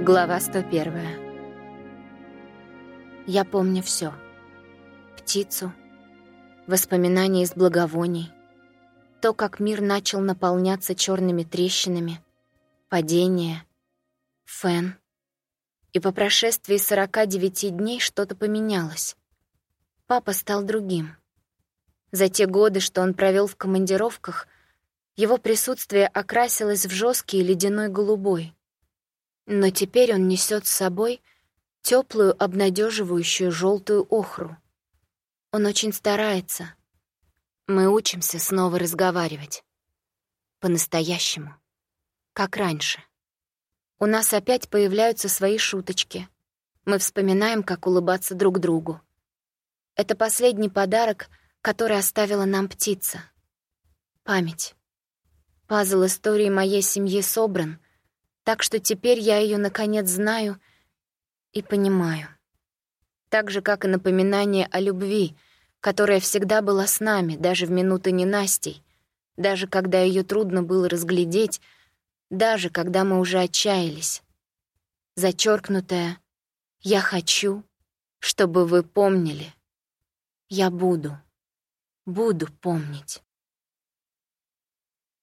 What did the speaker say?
Глава 101. Я помню все: Птицу, воспоминания из благовоний, то, как мир начал наполняться черными трещинами, падение, фен. И по прошествии 49 дней что-то поменялось. Папа стал другим. За те годы, что он провел в командировках, его присутствие окрасилось в жесткий ледяной голубой — но теперь он несет с собой теплую, обнадеживающую желтую охру. Он очень старается. Мы учимся снова разговаривать. По-настоящему. Как раньше. У нас опять появляются свои шуточки. Мы вспоминаем, как улыбаться друг другу. Это последний подарок, который оставила нам птица. Память. Пазл истории моей семьи собран — так что теперь я ее наконец знаю и понимаю. Так же, как и напоминание о любви, которая всегда была с нами, даже в минуты ненастей, даже когда ее трудно было разглядеть, даже когда мы уже отчаялись. Зачеркнутое «Я хочу, чтобы вы помнили». Я буду, буду помнить.